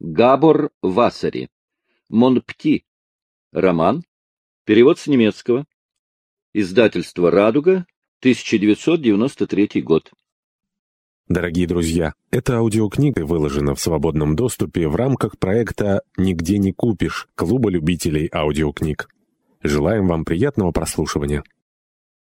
Габор Васари. Монпти. Роман. Перевод с немецкого. Издательство «Радуга», 1993 год. Дорогие друзья, эта аудиокнига выложена в свободном доступе в рамках проекта «Нигде не купишь» Клуба любителей аудиокниг. Желаем вам приятного прослушивания.